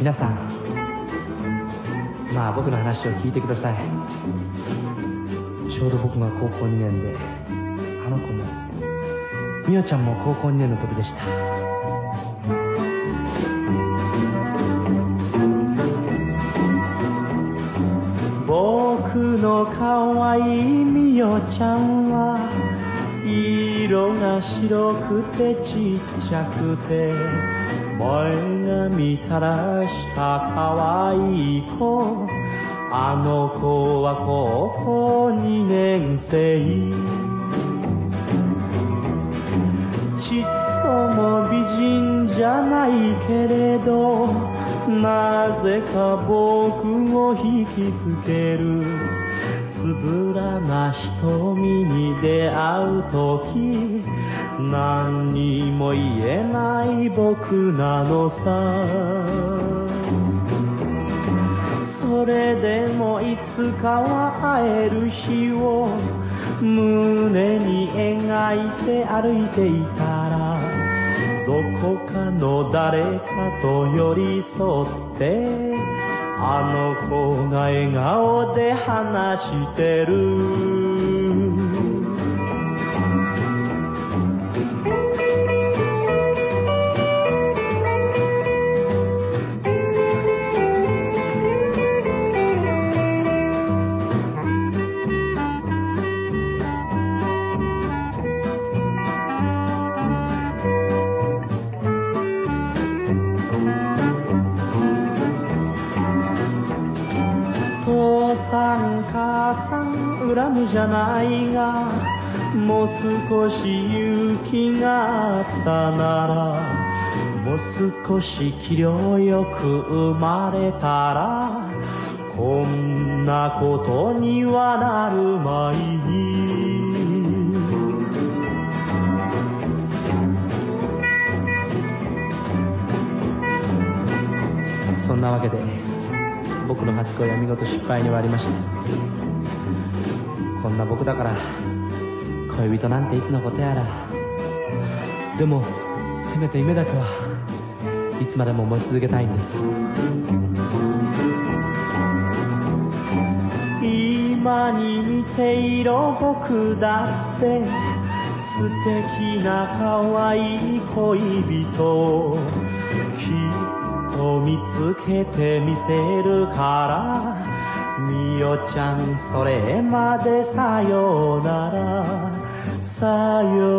皆さんまあ僕の話を聞いてください。ちょうど僕が高校2年であの子もみおちゃんも高校2年の時でした。僕の可愛いみおちゃんは色が白くてちっちゃくて前髪垂らした可愛い子あの子は高校2年生。ちっとも美人じゃないけれどなぜか僕を引きつける。つぶらな瞳に出会う時何にも言えない僕なのさ。それでもいつかは会える日を胸に描いて歩いていたらどこかの誰かと寄り添ってあの子が笑顔で話してる。さん恨むじゃないがもう少し勇気があったならもう少し器量よく生まれたらこんなことにはなるまい。そんなわけで僕の初恋は見事失敗に終わりました。こんな僕だから恋人なんていつのことやら。でもせめて夢だけはいつまでも思い続けたいんです。今に見ていろ僕だって素敵な可愛い恋人きっと見つけてみせるから。みおちゃんそれまでさようなら。さよ